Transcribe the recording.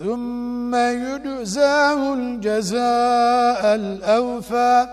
ثم يجزاه الجزاء الأوفى.